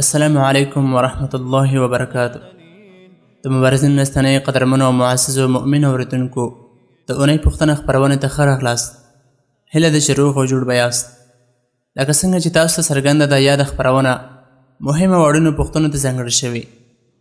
السلام علیکم ورحمت الله وبرکاته د مبارزین نستنې قدرمنو او معززو مؤمن اوریدونکو د اونۍ پښتنه خبرونه ته خره خلاص هله د شروع غو جوړ بیاست لکه څنګه چې تاسو څرګنده ده یاد خبرونه مهمه وړونو پښتنو ته ځانګړې شوی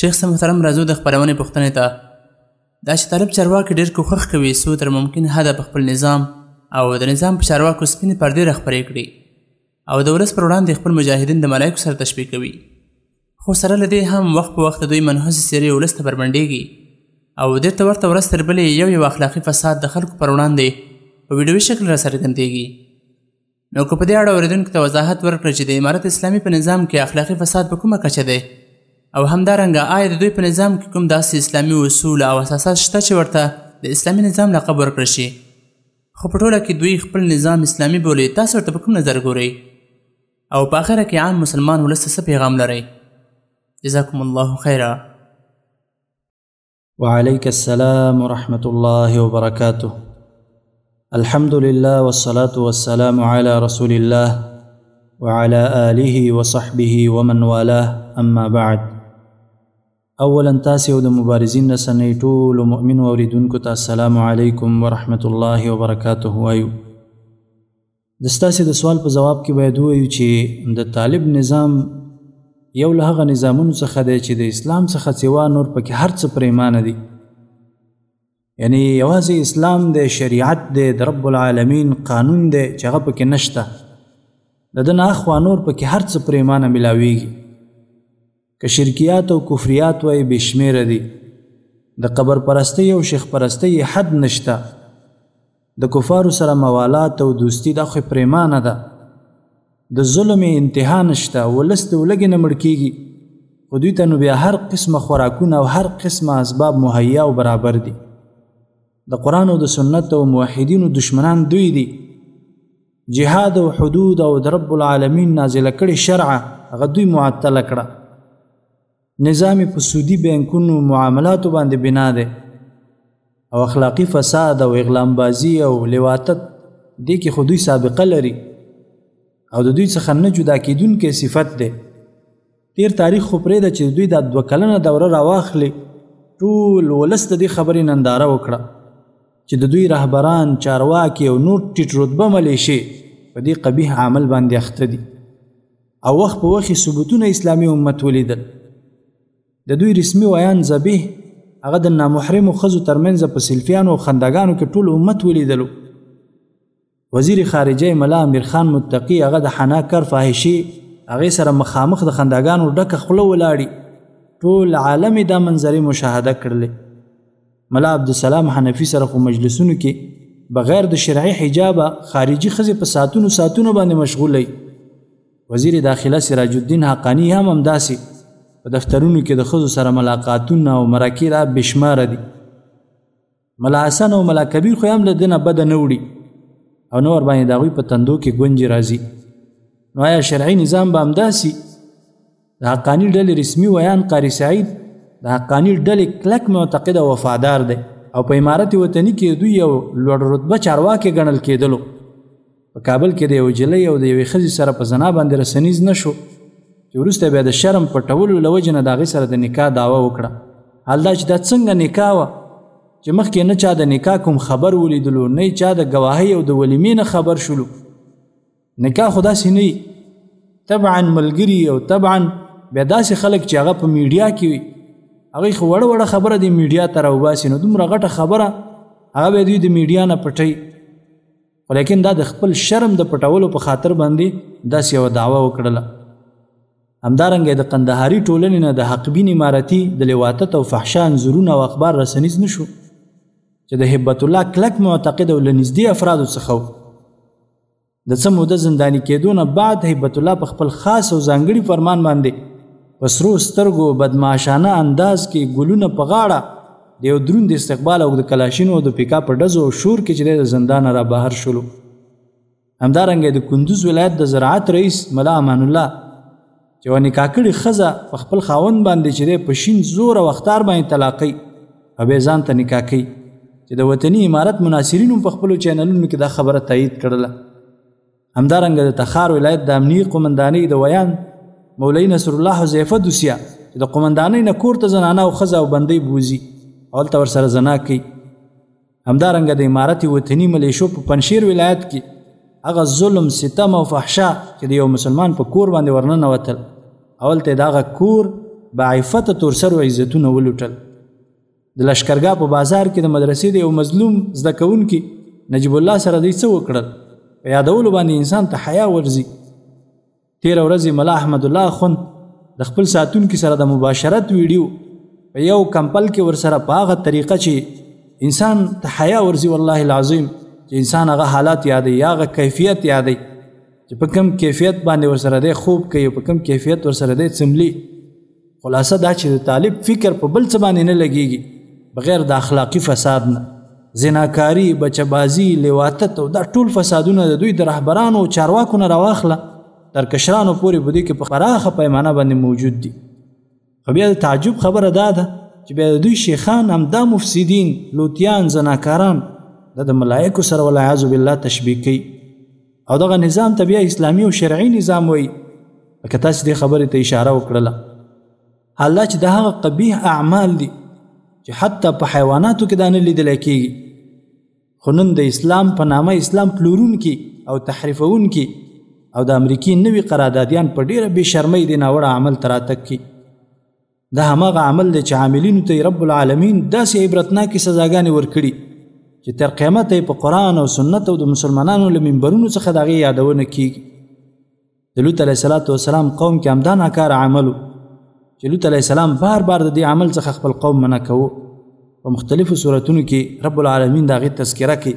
شیخ صاحب محترم راځو د خپرونې پوښتنې ته دا چې طالب چارواکي ډېر کوښښ کوي څو تر ممکن حده په خپل نظام او د نظام په چارواکو سپینې پردې راخپرې کړي او د ولس پر وړاندې خپل مجاهدین د ملایکو سره تشبیه کوي خو سره له دې هم وخت په وخت دوی منحوسې څېرې ولس ته بربنډېږي او دې ته ورته ورځ تر بلې یو یو اخلاقي فساد د خلکو پر وړاندې په ویډیوي شکل راڅرګندېږي نو که په دې اړه اورېدونکو ته وضاحت ورکړئ چې د امارت اسلامي په نظام کې اخلاقي فساد په کومه کچه دی او همدارنګه آیا د دوی په نظام کې کوم داسې اسلامي اصول او اساسات شته چې ورته د اسلامي نظام لقب ورکړل شي خو په ټوله کې دوی خپل نظام اسلامي بولي تاسو ورته په کوم نظر ګورئ او په اخره کې عام مسلمان ولس ته څه پیغام لرئ جزاکم الله خیره وعليك السلام ورحمة الله وبركاته الحمد لله والصلاة والسلام على رسول الله وعلى آله وصحبه ومن والاه أما بعد اولا تاسو او د مبارزین نسنې ټول مؤمن اوریدونکو ته السلام علیکم ورحمت الله وبرکاته وایو د ستاسو د سوال په جواب کې باید وایو چې د طالب نظام یو له هغه نظامونو څخه دی چې د اسلام څخه سوا نور پکې هر څه پریمانه دي یعنی یوازې اسلام دی شریعت دی د رب العالمین قانون دی چې هغه پکې نشته د دنه اخوا نور پکې هر څه پریمانه ملاویږي که شرکیات او کفریات وای بې شمیره دي د قبر پرستی او شیخ پرستی حد نشته د کفارو سره موالات او دوستی دا خو پریمانه ده د ظلم انتها نشته ولس د ولګې نه مړ کیږي خو دوی ته نو بیا هر قسمه خوراکونه او هر قسمه اسباب مهیا او برابر دي د قرآن او د سنت او موحدینو دشمنان دوی دي جهاد او حدود او رب العالمین نازل کړي شرع هغه دوی معطل کړه نظام په سودی بانکونو معاملاتو باندې بنا ده او اخلاقی فساد او اغلام بازی او لواتت دې کې خو دوی سابقه لري او د دوی څخه نه جدا کیدونکې صفت ده تیر تاریخ خو پرېږده چې دوی دا دوه کلنه دوره راواخلي ټول ولس د دې خبرې ننداره وکړه چې د دوی رهبران چارواکي او نور ټیټ رتبه ملیشې په دې قبیح عمل باندې اخته دي او وخت په وخت ثبوتونه اسلامي امت ولیدل د دوی رسمي ویان زبیح هغه د نامحرمو ښځو ترمنځ په سلفیانو او خندګانو کې ټول امت ولیدلو وزیر خارجه ملا امیر خان متقی هغه د حنا کار فاحشي هغه سره مخامخ د خنداګانو ډکه خله ولاړی ټول عالم دا منظرې مشاهده کړلې ملا عبدالسلام حنفي سره خو مجلسونو کې بغیر د شرعي حجابه خارجي خزه په ساتونو ساتونو باندې مشغولې وزیر داخله سراج الدین حقانی هم همداسې په دفترونو کې د خزو سره ملاقاتونه او مراکې را بشمار دي ملا حسن او ملا کبیر خو هم له دې نه بده نه وړي او نور باندې د هغوی په تندو کې ګونجې راځي نو آیا شرعي نظام به همداسي د حقاني ډلې رسمي ویان قاري سعید د حقاني ډلې کلک معتقد او وفادار دی او په امارت وطني کې دوی یو لوړ رتبه چارواکي ګڼل کېدلو په کابل کې د یو جلۍ او د یوې ښځې سره په زنا باندې رسنیز نه شو چې وروسته بیا د شرم پټولو له وجې نه د هغې سره د نکاح دعوه وکړه حال دا چې دا څنګه نکاح وه چې مخکې نه چا د نکاح کوم خبر ولیدلو نه چا د ګواهۍ او د ولیمې نه خبر شولو نکاح خو داسې نه طبعا ملګري او طبعا بیا داسې خلک چې هغه په میډیا کې وي هغوی خو وړه وړه خبره د میډیا ته راوباسي نو دومره غټه خبره هغه به دوی د میډیا نه پټوي ولیکن دا د خپل شرم د پټولو په خاطر باندې داسې یو دعوه وکړله همدارنګه د قندهاري ټولنې نه د حقبین امارتي د لواتت او فحشا انځورونه او اخبار رسنیز نشو چې د هبت الله کلک معتقد او لنږدې افرادو څخه د څه موده زندانی کېدو نه بعد هبت الله په خپل خاص او ځانګړي فرمان باندې په سرو سترګو بدمعاشانه انداز کې ګلونه په غاړه د یو درون د استقبال او د کلاشینو او د پیکا په ډزو او شور کې چې د زندان را بهر شولو همدارنګه د کندوز ولایت د زراعت رئیس ملا امان الله چې ونی کاکړي خزه په خپل خاون باندې چې د پشین زور او اختار باندې طلاقي او به ځان ته نکاح کوي چې د وطني امارت مناصرینو په خپل چینلونو کې دا خبره تایید کړله همدارنګه د تخار ولایت د امنیي قومندانۍ د ویان مولوي نصر الله حذیفه دوسیا چې د قومندانۍ نه کور ته زنانه او ښځه او بندۍ بوځي او هلته ورسره زنا کوي همدارنګه د امارت وطني ملیشو په پنشیر ولایت کې هغه ظلم ستم او فحشا چې د یو مسلمان په کور باندې ورننه وتل اول ته داغه کور بعفت تور سر او عزتونه ولټل د لشکرګاه په بازار کې د مدرسې د یو مظلوم زده کوونکي نجیب الله سره دوی څه وکړل په یادولو باندې انسان ته حیا ورځي تیر ورځ ملا احمد الله خون د خپل ساتونکو سره د مباشرت ویډیو په یو کمپل کې ورسره په هغه طریقه چې انسان ته حیا ورځي والله العظیم چې انسان هغه حالات یادې یا هغه کیفیت یادې چې په کم کیفیت باندې ورسره دی خوب کوي په کم کیفیت ورسره دی څملی خلاصه دا چې د طالب فکر په بل څه باندې نه لګیږي بغیر د اخلاقی فساد نه زناکاری بچبازی لیواتت او دا ټول فسادونه د دوی د رهبرانو او چارواکو نه راواخله تر کشرانو پورې بده کې په پراخه پیمانه باندې موجود دي خو بیا د تعجب خبره دا ده چې بیا د دوی شیخان هم دا مفسدین لوتیان زناکاران د ملائکو سره ولعاذ بالله تشبیه کوي او دغه نظام ته بیا اسلامي او شرعي نظام وایي لکه تاسو دې خبرې ته اشاره وکړله حال دا چې د هغه قبیح اعمال دي چې حتی په حیواناتو کې دا نه لیدل کېږي خو نن د اسلام په نامه اسلام پلورونکي او تحریفونکي او د امریکې نوي قراردادیان په ډیره بې شرمۍ د ناوړه عمل تراتک کې دا همغه عمل دی چې عاملینو ته رب العالمین داسې عبرتناکې سزاګانې ورکړي چې تر قیامته په قرآن او سنت او د مسلمانانو له منبرونو څخه د هغې یادونه کیږي د لوط علیه صلات وسلام قوم کې همدا ناکاره عملو چې لوط علیه السلام بار بار د دې عمل څخه خپل قوم منع کوو په مختلفو صورتونو کې رب العالمین د هغې تذکره کوي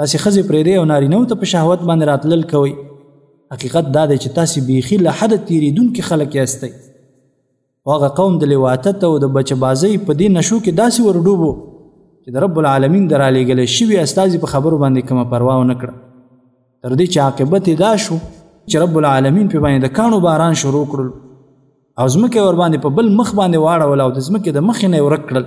تاسو خزه پرېری او نارینه ته په شهوت باندې راتلل کوي حقیقت دا دی چې تاسو بیخي له حد تیریدونکو خلک یاستئ هغه قوم د لواطت او د بچبازۍ په دې نشو کې داسې ورډوبو چې د رب العالمین د رالیږل شوي استازي په خبرو باندې کومه پروا ونه کړه تر دې چې عاقبت یې دا شو چې رب العالمین په باندې د کانو باران شروع کړل او ځمکه ور باندې په بل مخ باندې واړول او د ځمکې د مخې نه ورک کړل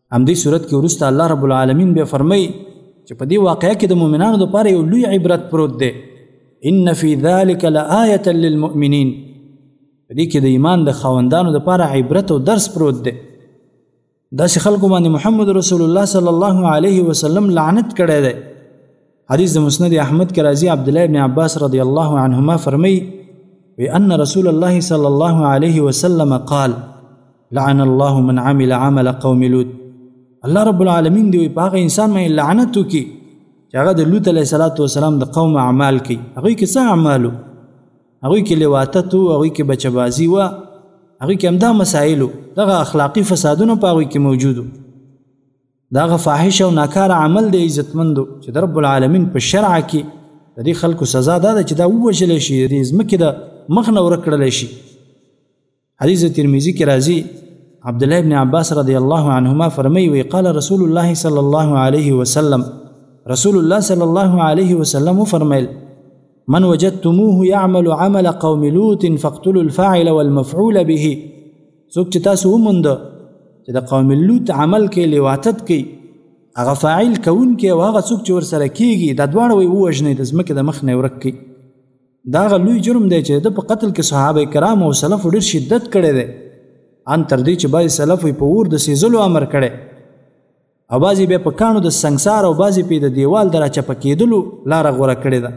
همدې صورت کې وروسته الله رب العالمین به فرمایي چې په دې واقعه کې د مؤمنانو لپاره یو لوی عبرت پروت دی ان فی ذلک لآیه للمؤمنین په دې کې د ایمان د خاوندانو لپاره عبرت او درس پروت دی داسې خلکو باندې محمد رسول الله صلی الله علیه وسلم لعنت کړی دی حدیث د مسند احمد کې راځي عبد الله ابن عباس رضی الله عنهما فرمایي وی ان رسول الله صلی الله علیه وسلم قال لعن الله من عمل عمل قوم لوط الله رب العالمین دی په هغه انسان باندې لعنت وکي چې هغه د لوط علیه السلام د قوم اعمال کوي هغه کې څه اعمالو هغه کې لواتت او هغه کې بچبازي و هغه کې همدا مسایلو دغه اخلاقی فسادونه په هغه کې موجودو دا غ فاحش او ناکار عمل دی عزتمندو چې د رب العالمین په شرع کې د دې خلکو سزا دا ده چې دا ووژل شي د دې ځمکې د مخ نه ورک کړل شي حدیث ترمذی کې راځي عبد الله ابن عباس رضی الله عنهما فرمایي وی قال رسول الله صلی الله علیه وسلم رسول الله صلی الله علیه وسلم فرمایل من وجدتموه يعمل عمل قوم لوط فاقتلوا الفاعل والمفعول به څوک چې تاسو وموند چې د قوم لوط عمل کې لیواتت کوي هغه فاعل کون کې او هغه څوک چې ور سره کیږي دا دواړه وي وژنې د ځمکې د مخ نه ورک کوي دا غلوی جرم دی چې د په قتل کې صحابه کرام او سلف ډیر شدت کړي دي ان تر دې چې بای سلف په ور د سیزلو امر کړي او بازي به په کانو د سنگسار او بازي په د دیوال درچه پکېدلو لار غوړه کړي ده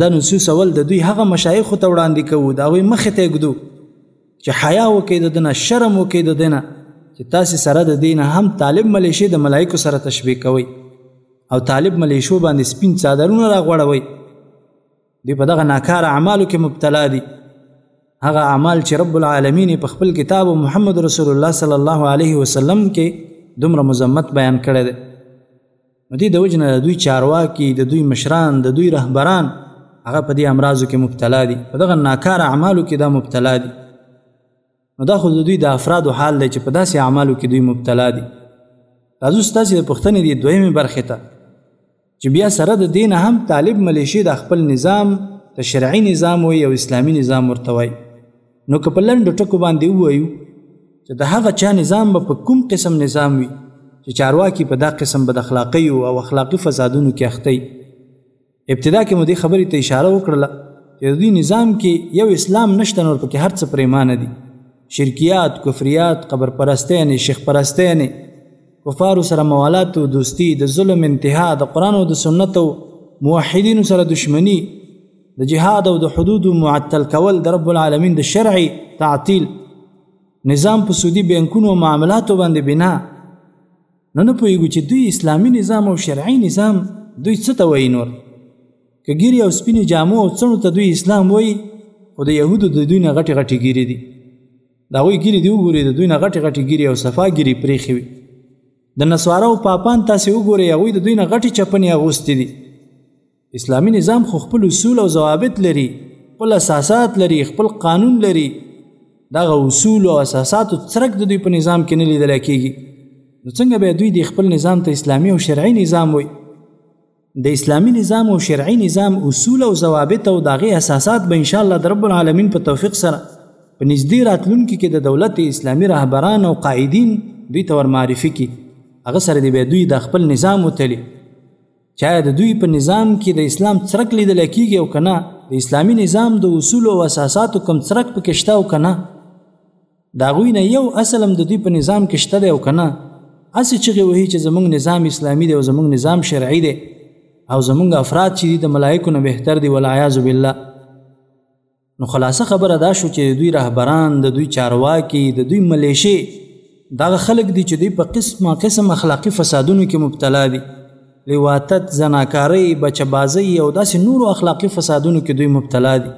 دا نصوص اول د دوی هغه مشایخ ته وړاندې کوو دا وی مخ ته ګدو چې حیا وکید د دنه شرم وکید د دنه چې تاسو سره د دین هم طالب ملیشه د ملائکو سره تشبیه کوي او طالب ملیشو باندې سپین صادرونه راغوړوي دی په دغه ناکار اعمالو کې مبتلا دي هغه اعمال چې رب العالمین په خپل کتاب محمد رسول الله صلی الله علیه وسلم کې دومره مزمت بیان کړی دی نو دې د وجه نه د دوی چارواکي د دوی مشران د دوی رهبران هغه په دې امراضو کې مبتلا دي په دغه ناکاره اعمالو کې دا مبتلا دي نو دا خو د دوی د افرادو حال دی چې په داسې اعمالو کې دوی مبتلا دي راځو ستاسې د پوښتنې دي دویمې برخې ته چې بیا سره د دین هم طالب ملیشي د خپل نظام تشریعي نظام وي او اسلامي نظام ورته وایي نو که په لنډو ټکو باندې ووایو چې د هغه چا نظام به په کوم قسم نظام وي چې چارواکي په دا قسم بد اخلاقۍ او اخلاقي فسادونو کې اخته ابتدا کې مو دې خبرې ته اشاره وکړله چې د دوی نظام کې یو اسلام نشته نور پکې هر څه پریمانه دي شرکیات کفریات قبر پرستۍ نه شیخ پرستۍ نه کفارو سره موالات او دوستی د ظلم انتها د قران او د سنت او موحدینو سره دښمنی د جهاد او د حدود معطل کول د رب العالمین د شرعي تعطیل نظام په سودي بانکونو معاملاتو باندې بنا نه نه پوهېږو چې دوی اسلامي نظام او شرعي نظام دوی څه ته وایي نور که ګیري او سپینې جامو او څڼو ته دوی اسلام وایي خو د یهودو د دوی نه غټې غټې ګیرې دي د هغوی ګیرې دي وګورئ د دوی نه غټې غټې ګیرې او صفا ګیرې پرېښې وي د نسوارو پاپان تاسې وګورئ هغوی د دوی نه غټې چپنې اغوستې دي اسلامي نظام خو خپل اصول او ضوابط لري خپل اساسات لري خپل قانون لري دغه اصول او اساسات څرک د دوی په نظام کې نه لیدل کېږي نو څنګه به دوی د خپل نظام ته اسلامي او شرعي نظام وي د اسلامي نظام او شرعي نظام اصول او ضوابط او دغه اساسات به ان شاء الله د رب العالمین په توفیق سره په نږدې راتلونکي کې د دولت اسلامي رهبران او قائدین دوی ته ور معرفي کی هغه سره دی به دوی د خپل نظام وتلی چا د دوی په نظام کې د اسلام څرک لیدل کېږي او کنه د اسلامی نظام د اصول او اساساتو کم څرک پکې شته او کنه دا غوی نه یو اصل هم د دوی په نظام کې شته دی او کنه اسی چې وایي چې زمونږ نظام اسلامی دی او زمونږ نظام شرعي دی او زمونږ افراد چې د ملائکو نه بهتر دی ولعیاذ بالله نو خلاصه خبره دا شو چې د دوی رهبران د دوی چارواکي د دوی ملیشې دغه خلک دي چې دوی په قسمه قسم اخلاقي فسادونو کې مبتلا دي لیواتت زناکارۍ بچبازۍ او داسې نورو اخلاقي فسادونو کې دوی مبتلا دي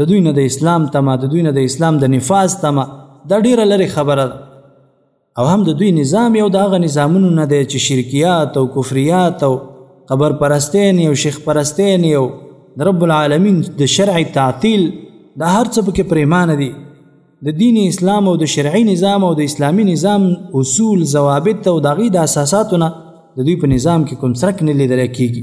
د دوی نه د اسلام تمه د دوی نه د اسلام د نفاذ تمه دا ډیره لرې خبره ده او هم د دوی نظام یو د هغه نظامونو نه دی چې شرکیات او کفریات او قبر پرستۍ نه یو شیخ پرستۍ نه یو د رب العالمین د شرعي تعطیل دا هر څه پکې پریمانه دي د دین اسلام او د شرعي نظام او د اسلامی نظام اصول ضوابط او دغې د اساساتونه د دوی په نظام کې کوم څرک نه لیدل کېږي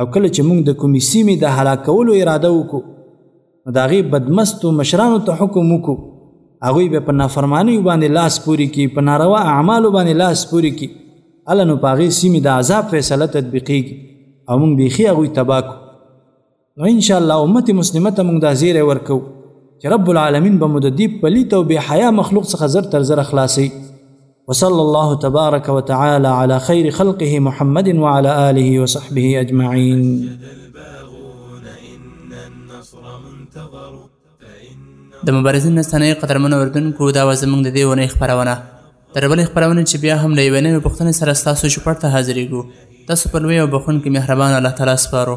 او کله چې موږ د کومې سیمې د هلاکولو اراده وکړو نو د هغې بدمستو مشرانو ته حکم وکړو هغوی به په نافرمانیو باندې لاس پوري کړي په ناروا اعمالو باندې لاس پوري کړي هله نو په هغې سیمې د عذاب فیصله تطبیقیږي او موږ بیخي هغوی تباه کړو نو انشاءالله امت مسلمه ته موږ دا زیری ورکوو چې رب العالمین به مو د دې پلیت او بې حیا مخلوق څخه زر تر زره خلاصوي وصلى الله تبارك وتعالى على خير خلقه محمد وعلى آله وصحبه أجمعين د مبارزین نستانه قدرمن اوردونکو دا و زمونږ د دې ونې خبرونه تر بلې خبرونه چې بیا هم له یوې نوې پوښتنې سره ستاسو چوپړ ته حاضرېږو تاسو په لوی او بخونکي مهربان الله تعالی سپارو